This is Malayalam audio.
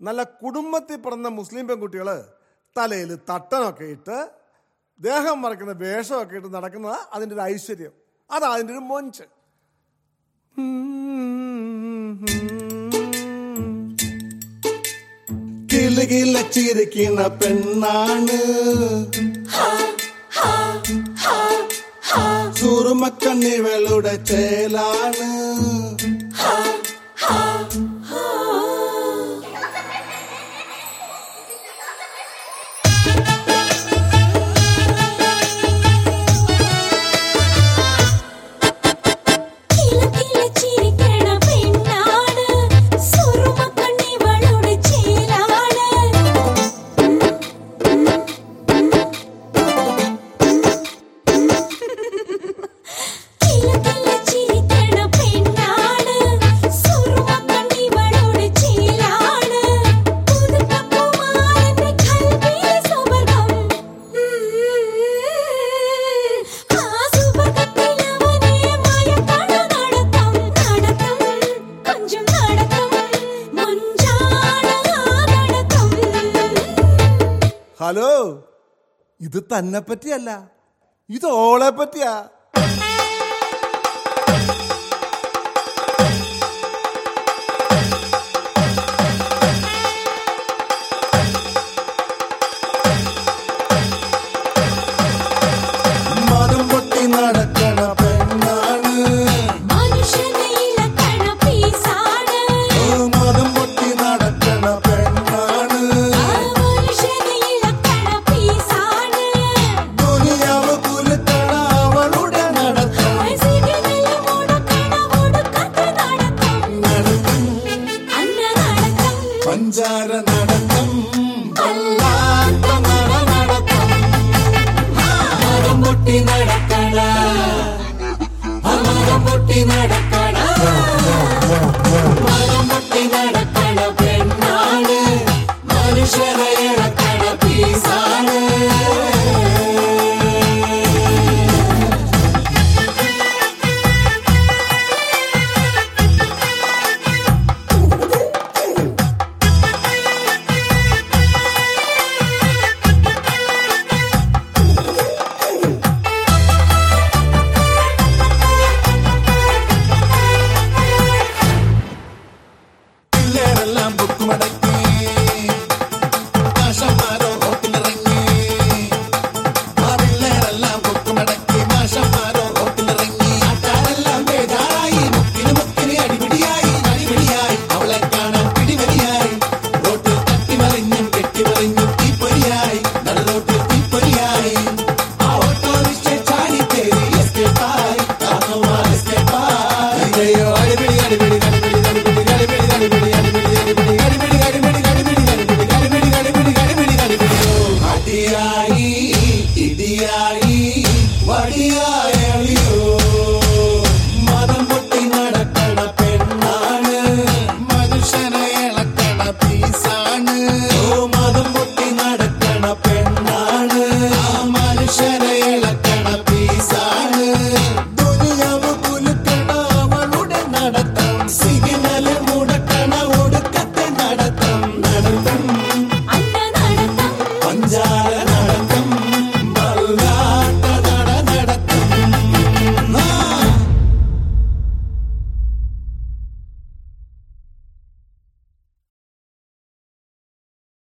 നല്ല കുടുംബത്തിൽ പിറന്ന മുസ്ലിം പെൺകുട്ടികൾ തലയിൽ തട്ടനൊക്കെ ഇട്ട് ദേഹം മറക്കുന്ന വേഷമൊക്കെ ഇട്ട് നടക്കുന്നത് അതിന്റെ ഒരു ഐശ്വര്യം. അതാ അതിന്റെ ഒരു മൊഞ്ച്. കിലുകില ചിരിക്കുന്ന പെണ്ണാണ്. സുറുമക്കണ്ണിവളുടെ ചേലാണ് ഹലോ ഇത് തന്നെ പറ്റിയല്ല. ഇത് ഓളെ പറ്റിയാ. நடக்கணும் நடக்கணும் நடக்கணும்